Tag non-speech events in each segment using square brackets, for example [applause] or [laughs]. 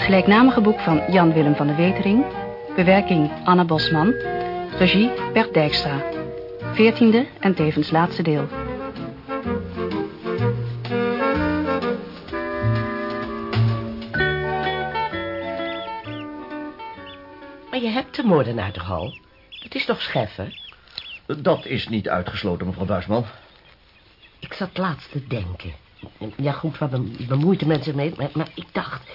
Het gelijknamige boek van Jan Willem van de Wetering. Bewerking Anna Bosman. Regie Bert Dijkstra. Veertiende en tevens laatste deel. Maar je hebt de moordenaar toch al? Dat is toch Scheffer? Dat is niet uitgesloten, mevrouw Buisman. Ik zat laatst te denken. Ja goed, waar be- bemoeit de mensen mee? Maar, maar ik dacht,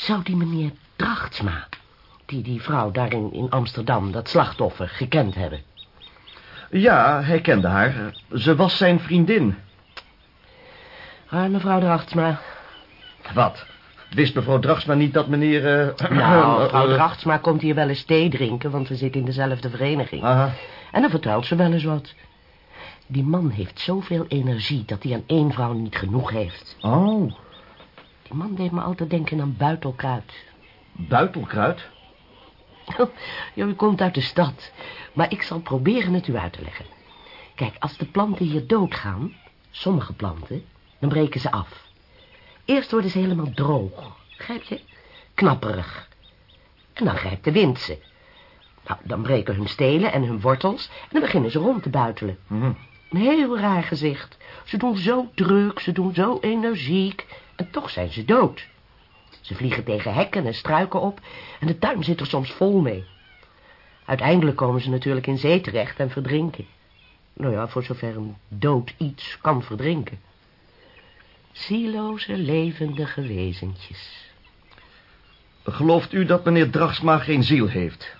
zou die meneer Drachtsma... die die vrouw daar in, in Amsterdam, dat slachtoffer, gekend hebben? Ja, hij kende haar. Ze was zijn vriendin. Ah, mevrouw Drachtsma. Wat? Wist mevrouw Drachtsma niet dat meneer... eh, [clears throat] Nou, eh, mevrouw Drachtsma komt hier wel eens thee drinken... want we zitten in dezelfde vereniging. Aha. En dan vertelt ze wel eens wat. Die man heeft zoveel energie dat hij aan één vrouw niet genoeg heeft. Oh, Die man deed me altijd denken aan buitelkruid. buitelkruid? [laughs] Ja, u komt uit de stad. Maar ik zal proberen het u uit te leggen. Kijk, als de planten hier doodgaan, sommige planten, dan breken ze af. Eerst worden ze helemaal droog, begrijp je? Knapperig. En dan grijpt de wind ze. Nou, dan breken hun stelen en hun wortels en dan beginnen ze rond te buitelen. Mhm. Een heel raar gezicht. Ze doen zo druk, ze doen zo energiek en toch zijn ze dood. Ze vliegen tegen hekken en struiken op en de tuin zit er soms vol mee. Uiteindelijk komen ze natuurlijk in zee terecht en verdrinken. Nou ja, voor zover een dood iets kan verdrinken. Zieloze, levendige wezentjes. Gelooft u dat meneer Drachtsma geen ziel heeft?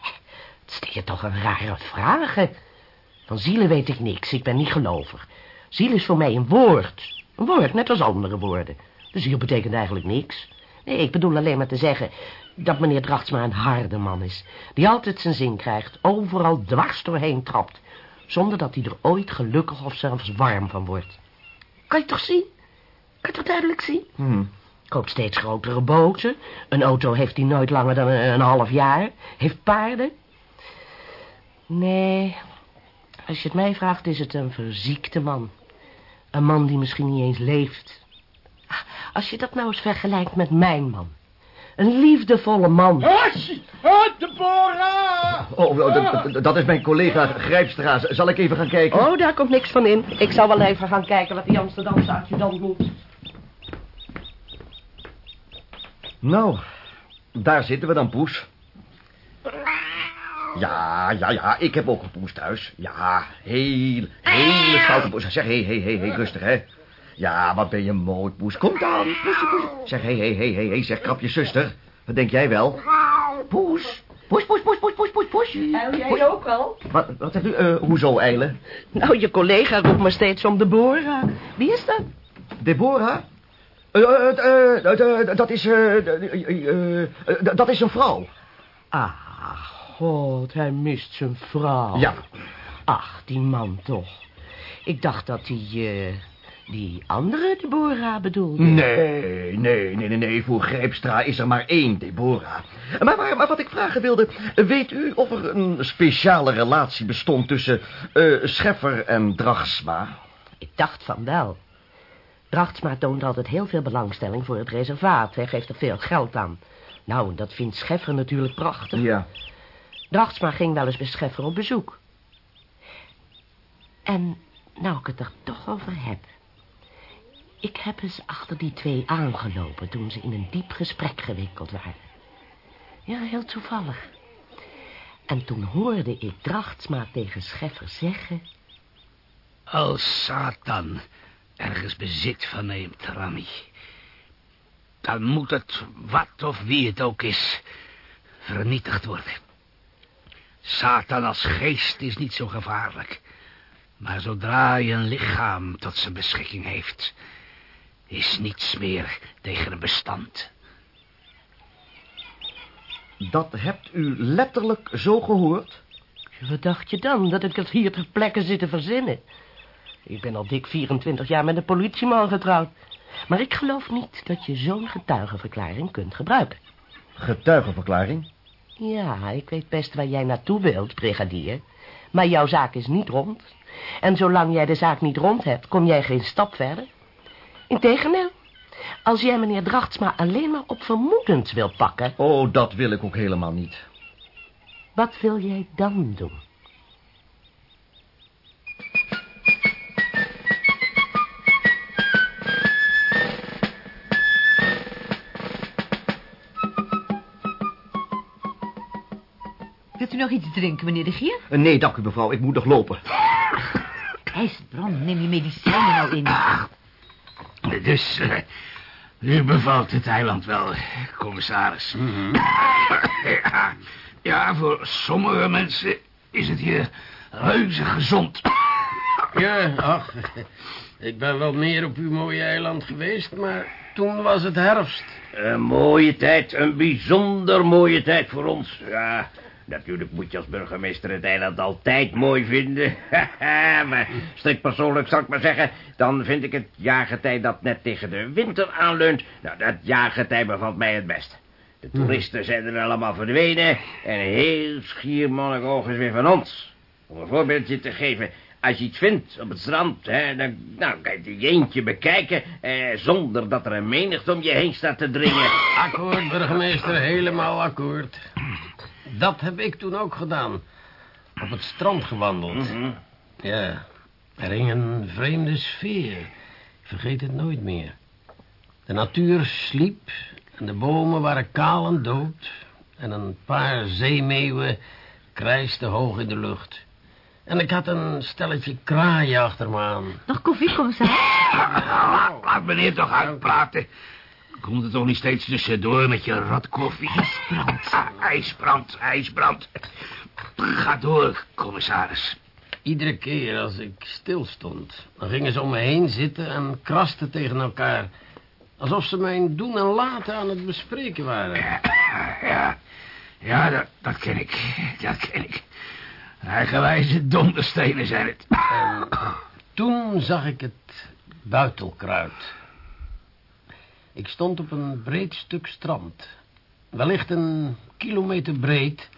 Het stel je toch een rare vragen. Van zielen weet ik niks, ik ben niet gelovig. Ziel is voor mij een woord. Een woord, net als andere woorden. De ziel betekent eigenlijk niks. Nee, ik bedoel alleen maar te zeggen dat meneer Drachtsma een harde man is. Die altijd zijn zin krijgt, overal dwars doorheen trapt. Zonder dat hij er ooit gelukkig of zelfs warm van wordt. Kan je toch zien? Kan je toch duidelijk zien? Hm. Koopt steeds grotere boten. Een auto heeft hij nooit langer dan een, een half jaar. Heeft paarden. Nee, als je het mij vraagt is het een verziekte man. Een man die misschien niet eens leeft. Als je dat nou eens vergelijkt met mijn man. Een liefdevolle man. Oh, Deborah! Oh, oh, dat is mijn collega Grijpstra. Zal ik even gaan kijken? Oh, daar komt niks van in. Ik zal wel even gaan kijken wat die Amsterdamse adjudant moet. Nou, daar zitten we dan, Poes. Ja, ja, ja, ik heb ook een poes thuis. Ja, heel, hele stoute poes. Zeg, hé, hé, hé, hé, rustig, hè. Ja, wat ben je mooi, poes. Kom dan, poesje, poesje. Zeg, hé, hé, hé, hé, zeg, krap je zuster. Wat denk jij wel? Poes, poes, poes, poes, poes, poes, poes, poes. jij ook al? Wat, wat zegt u? Eh, hoezo, eilen? Nou, je collega roept me steeds om Deborah. Wie is dat? Deborah? Eh, eh, dat is, dat is een vrouw. Ah, god, hij mist zijn vrouw. Ja. Ach, die man toch. Ik dacht dat hij, eh, die andere Deborah bedoelde. Nee, nee, nee, nee, nee. Voor Grijpstra is er maar één Deborah. Maar, maar, maar wat ik vragen wilde... Weet u of er een speciale relatie bestond tussen eh, Scheffer en Drachtsma? Ik dacht van wel. Drachtsma toont altijd heel veel belangstelling voor het reservaat. Hij geeft er veel geld aan. Nou, dat vindt Scheffer natuurlijk prachtig. Ja. Drachtsma ging wel eens bij Scheffer op bezoek. En nou ik het er toch over heb. Ik heb eens achter die twee aangelopen toen ze in een diep gesprek gewikkeld waren. Ja, heel toevallig. En toen hoorde ik Drachtsma tegen Scheffer zeggen... Als Satan ergens bezit van neemt, Rami... dan moet het, wat of wie het ook is, vernietigd worden. Satan als geest is niet zo gevaarlijk. Maar zodra hij een lichaam tot zijn beschikking heeft... is niets meer tegen een bestand. Dat hebt u letterlijk zo gehoord? Wat dacht je dan, dat ik het hier ter plekke zit te verzinnen? Ik ben al dik 24 jaar met een politieman getrouwd. Maar ik geloof niet dat je zo'n getuigenverklaring kunt gebruiken. Getuigenverklaring? Ja, ik weet best waar jij naartoe wilt, brigadier. Maar jouw zaak is niet rond. En zolang jij de zaak niet rond hebt, kom jij geen stap verder. Integendeel, Als jij meneer Drachtsma alleen maar op vermoedend wil pakken... Oh, dat wil ik ook helemaal niet. Wat wil jij dan doen? Wilt u nog iets drinken, meneer de Gier? Eh, Nee, dank u mevrouw, ik moet nog lopen. IJsbrand, neem je medicijnen nou in. Dus, eh, u bevalt het eiland wel, commissaris. ja, ja, voor sommige mensen is het hier reuze gezond. Ja, ach, ik ben wel meer op uw mooie eiland geweest, maar toen was het herfst. Een mooie tijd, een bijzonder mooie tijd voor ons. Ja, natuurlijk moet je als burgemeester het eiland altijd mooi vinden. [laughs] maar strikt persoonlijk zal ik maar zeggen... dan vind ik het jaargetij dat net tegen de winter aanleunt... nou, dat jaargetij bevalt mij het best. De toeristen zijn er allemaal verdwenen... en heel Schiermonnikoog is weer van ons. Om een voorbeeldje te geven... Als je iets vindt op het strand, hè, dan nou, kan je eentje bekijken... Eh, zonder dat er een menigte om je heen staat te dringen. Akkoord, burgemeester, helemaal akkoord. Dat heb ik toen ook gedaan. Op het strand gewandeld. Ja, er hing een vreemde sfeer. Ik vergeet het nooit meer. De natuur sliep en de bomen waren kaal en dood. En een paar zeemeeuwen krijsten hoog in de lucht. En ik had een stelletje kraaien achter me aan. Nog koffie, commissaris? Laat, [laughs] laat meneer toch uitpraten. Komt er toch niet steeds tussendoor met je ratkoffie? IJsbrand. IJsbrand, ijsbrand. Ga door, commissaris. Iedere keer als ik stilstond, dan gingen ze om me heen zitten en krasten tegen elkaar. Alsof ze mijn doen en laten aan het bespreken waren. Ja, ja dat, dat ken ik. Dat ken ik. Eigenwijze donderstenen zijn het. En toen zag ik het buitelkruid. Ik stond op een breed stuk strand. Wellicht een kilometer breed.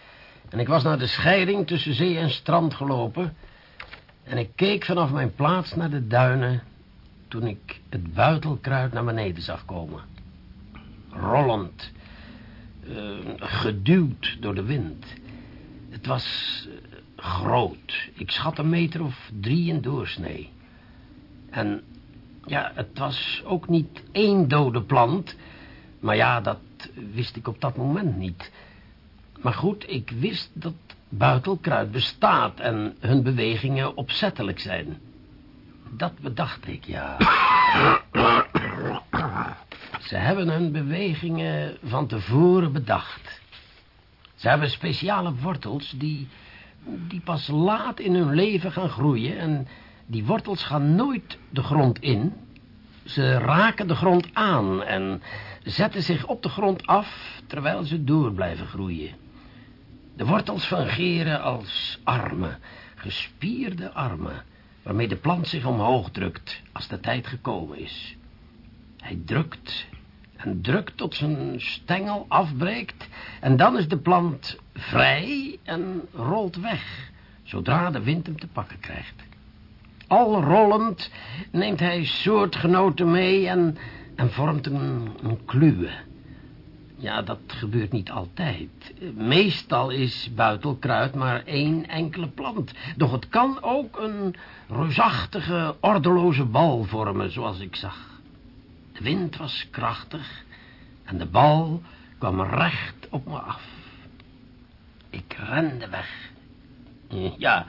En ik was naar de scheiding tussen zee en strand gelopen. En ik keek vanaf mijn plaats naar de duinen... toen ik het buitelkruid naar beneden zag komen. Rollend. eh, geduwd door de wind. Het was eh, groot. Ik schat een meter of drie in doorsnee. En ja, het was ook niet één dode plant. Maar ja, dat wist ik op dat moment niet. Maar goed, ik wist dat buitelkruid bestaat en hun bewegingen opzettelijk zijn. Dat bedacht ik, ja. Ze hebben hun bewegingen van tevoren bedacht. Ze hebben speciale wortels die, die pas laat in hun leven gaan groeien... en die wortels gaan nooit de grond in. Ze raken de grond aan en zetten zich op de grond af... terwijl ze door blijven groeien. De wortels fungeren als armen, gespierde armen... waarmee de plant zich omhoog drukt als de tijd gekomen is. Hij drukt en drukt tot zijn stengel afbreekt... en dan is de plant vrij en rolt weg... zodra de wind hem te pakken krijgt. Al rollend neemt hij soortgenoten mee en, en vormt een, een kluwe. Ja, dat gebeurt niet altijd. Meestal is buitelkruid maar één enkele plant. Doch het kan ook een reusachtige, ordeloze bal vormen, zoals ik zag. De wind was krachtig en de bal kwam recht op me af. Ik rende weg. Ja,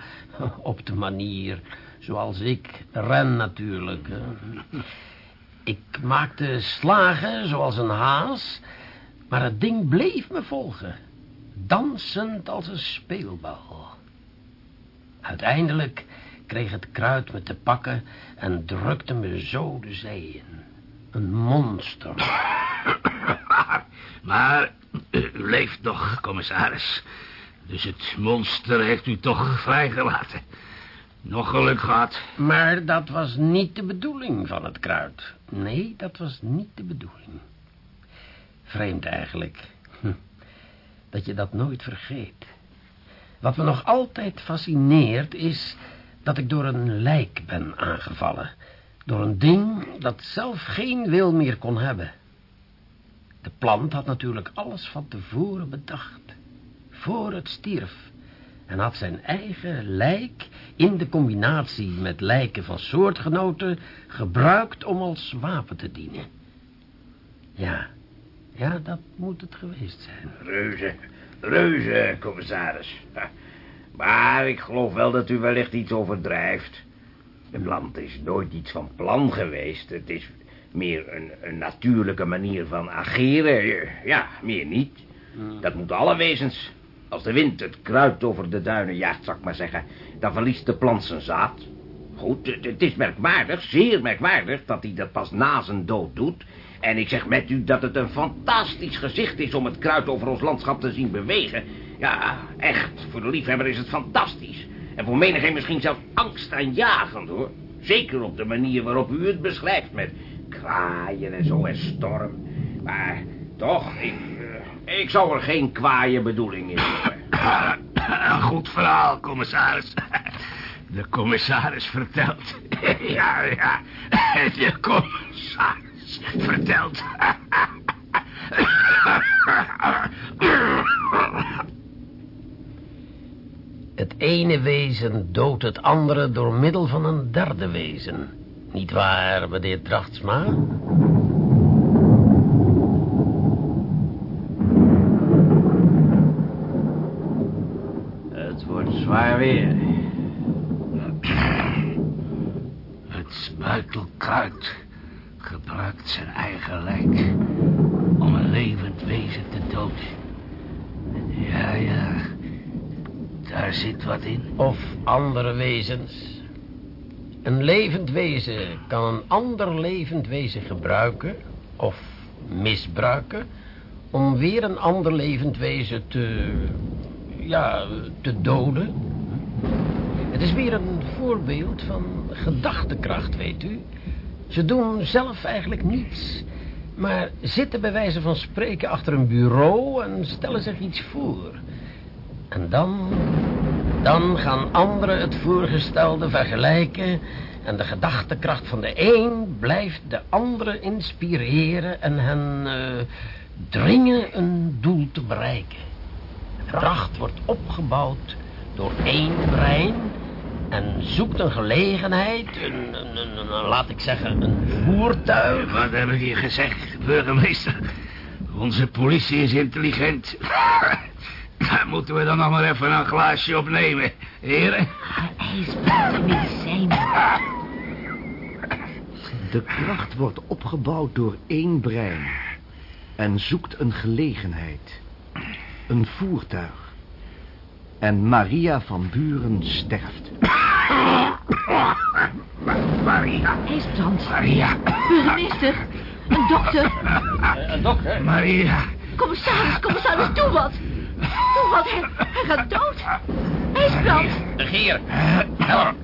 op de manier zoals ik ren natuurlijk. Ik maakte slagen zoals een haas, maar het ding bleef me volgen. Dansend als een speelbal. Uiteindelijk kreeg het kruid me te pakken en drukte me zo de zee in. Een monster. [coughs] Maar eh, u leeft nog, commissaris. Dus het monster heeft u toch vrijgelaten. Nog geluk gehad. Maar dat was niet de bedoeling van het kruid. Nee, dat was niet de bedoeling. Vreemd eigenlijk. Hm. Dat je dat nooit vergeet. Wat me nog altijd fascineert is dat ik door een lijk ben aangevallen. Door een ding dat zelf geen wil meer kon hebben. De plant had natuurlijk alles van tevoren bedacht. Voor het stierf. En had zijn eigen lijk in de combinatie met lijken van soortgenoten gebruikt om als wapen te dienen. Ja, ja, dat moet het geweest zijn. Reuze, reuze, commissaris. Maar ik geloof wel dat u wellicht iets overdrijft. De plant is nooit iets van plan geweest. Het is meer een, een natuurlijke manier van ageren. Ja, meer niet. Dat moeten alle wezens. Als de wind het kruid over de duinen jaagt, zal ik maar zeggen... dan verliest de plant zijn zaad. Goed, het, is merkwaardig, zeer merkwaardig... dat hij dat pas na zijn dood doet. En ik zeg met u dat het een fantastisch gezicht is... om het kruid over ons landschap te zien bewegen. Ja, echt, voor de liefhebber is het fantastisch. En voor menigeen misschien zelfs angstaanjagend, hoor. Zeker op de manier waarop u het beschrijft... met kraaien en zo en storm. Maar toch, ik, ik zou er geen kwaaie bedoeling in hebben. Een goed verhaal, commissaris. De commissaris vertelt. [laughs] Ja, ja. De commissaris vertelt. Het ene wezen doodt het andere door middel van een derde wezen. Niet waar, meneer Drachtsma? Het wordt zwaar weer. Het spuitelkruid gebruikt zijn eigen lijk om een levend wezen te doden. Ja, ja. Daar zit wat in. Of andere wezens. Een levend wezen kan een ander levend wezen gebruiken... of misbruiken... om weer een ander levend wezen te... ja, te doden. Het is weer een voorbeeld van gedachtekracht, weet u. Ze doen zelf eigenlijk niets... maar zitten bij wijze van spreken achter een bureau... en stellen zich iets voor... En dan, dan gaan anderen het voorgestelde vergelijken... en de gedachtekracht van de een blijft de andere inspireren... en hen eh, dringen een doel te bereiken. De kracht wordt opgebouwd door één brein... en zoekt een gelegenheid, een, een, een- een- laat ik zeggen, een voertuig... Wat heb ik hier gezegd, burgemeester? Onze politie is intelligent. Daar moeten we dan nog maar even een glaasje opnemen, heren. IJsbrand en medicijnen. De kracht wordt opgebouwd door één brein. En zoekt een gelegenheid. Een voertuig. En Maria van Buren sterft. Maria, IJsbrand. Maria, Burgemeester. Een dokter. Een dokter? Maria. Commissaris, commissaris, doe wat. Doe wat, hij, hij gaat dood. IJsbrand. De gier, help.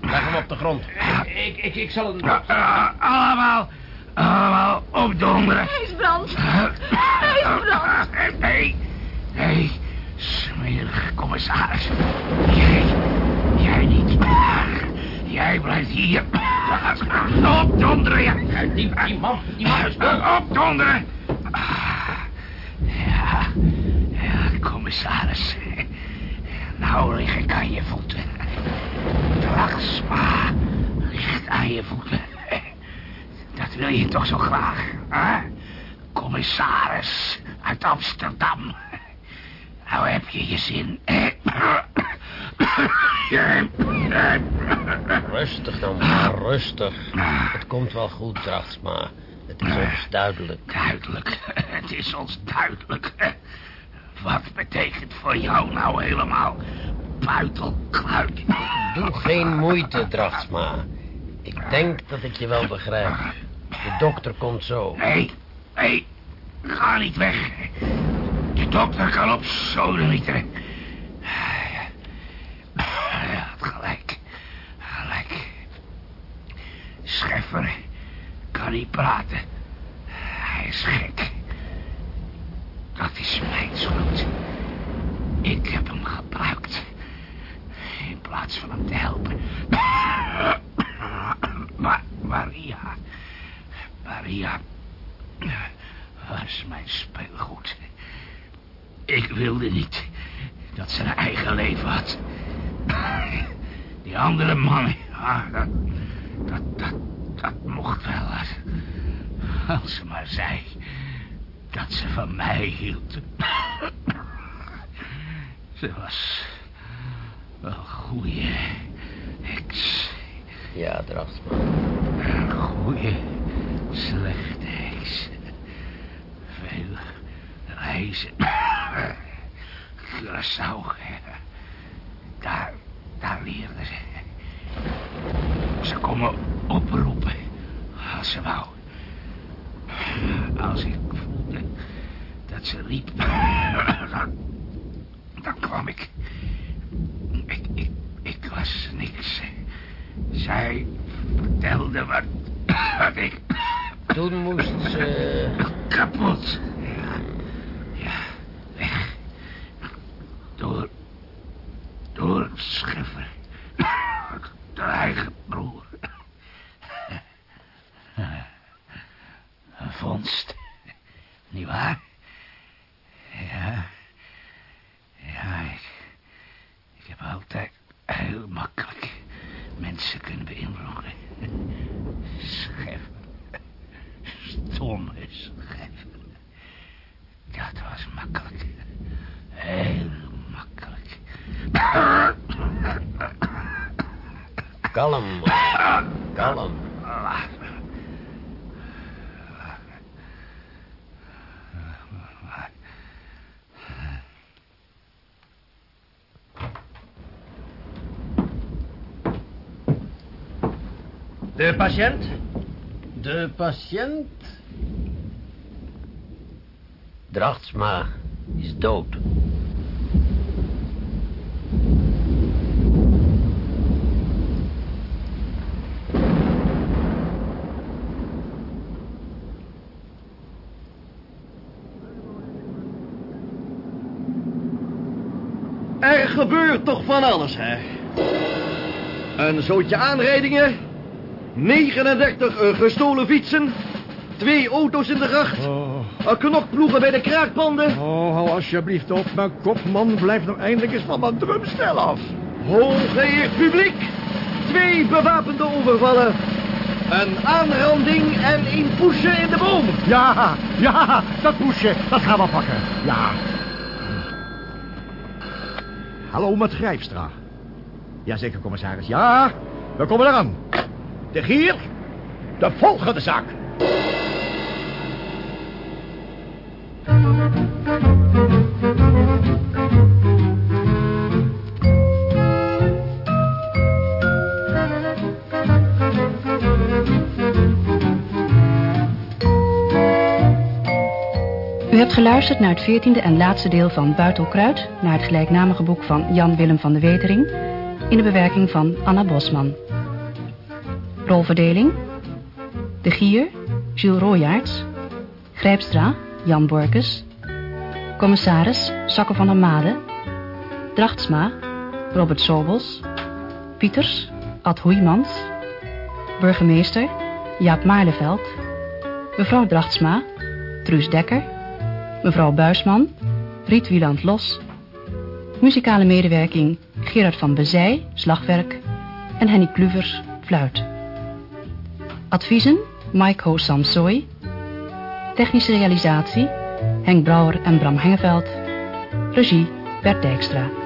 Leg hem op de grond. Ik, ik, ik zal een... Ah, allemaal, allemaal opdonderen. IJsbrand. IJsbrand. Nee, nee, smerige commissaris. Jij, jij niet. Jij blijft hier. Opdonderen, ja. Die, die man, die man is. Opdonderen. Ja, ja, commissaris. Nou lig ik aan je voeten. Dragsma ligt aan je voeten. Dat wil je toch zo graag, hè? Commissaris uit Amsterdam. Nou heb je je zin. [coughs] Rustig dan maar, rustig. Het komt wel goed, Drachtsma. [laughs] Het is ons duidelijk. Duidelijk, het is [laughs] ons duidelijk. Wat betekent voor jou nou helemaal buitelkruid? Doe geen moeite, Drachtsma. Ik denk dat ik je wel begrijp. De dokter komt zo. Nee, nee, ga niet weg. De dokter kan op sodemieteren. Had gelijk, gelijk. Scheffer kan niet praten. Hij is gek. Dat is mijn schuld. Ik heb hem gebruikt. In plaats van hem te helpen. Maar, Maria was mijn speelgoed. Ik wilde niet dat ze een eigen leven had. Die andere ja, dat, dat, dat, dat mocht wel. Als ze maar zei dat ze van mij hield. Ze was een goeie heks. Ja, Drachtsma. Een goeie, slechte heks. Veel reizen. Curaçao. Daar, daar leerde ze. Ze kon me oproepen als ze wou. Als ik voelde dat ze riep, dan, dan kwam ik. Ik, ik, ik was niks. Zij vertelde wat, wat ik... Toen moest ze... Kapot. Ja, ja, weg. Door... Door Scheffer. De eigen broer. Een vondst. Niet waar? Ja. Ja, ik... Ik heb altijd heel makkelijk mensen kunnen beïnvloeden. Scheffer. Stomme scheffer. Dat was makkelijk. Heel makkelijk. Kalm. Kalm. De patiënt? De patiënt... Drachtsma is dood. Er gebeurt toch van alles, hè? Een zootje aanrijdingen. 39 eh, gestolen fietsen. Twee auto's in de gracht. Een knokploegen bij de kraakpanden. Oh, hou alsjeblieft op. Mijn kopman blijft nou eindelijk eens van mijn drumstel af. Hooggeëerd publiek. Twee bewapende overvallen. Een aanranding en een poesje in de boom. Ja, ja, dat poesje, dat gaan we pakken. Ja. Hallo, met Grijpstra. Jazeker, commissaris. Ja, we komen eraan. De gier, de volgende zaak. U hebt geluisterd naar het veertiende en laatste deel van Buitelkruid... naar het gelijknamige boek van Jan Willem van de Wetering... in de bewerking van Anna Bosman. Rolverdeling. De Gier, Jules Royaerts. Grijpstra, Jan Borkes. Commissaris, Sakke van der Made. Drachtsma, Robert Sobels. Pieters, Ad Hoeimans. Burgemeester, Jaap Maarleveld. Mevrouw Drachtsma, Truus Dekker. Mevrouw Buisman, Riet Wieland Los. Muzikale medewerking Gerard van Bezij, slagwerk. En Henny Kluvers, fluit. Adviezen Mike Ho Samsoy. Technische realisatie Henk Brouwer en Bram Hengeveld. Regie Bert Dijkstra.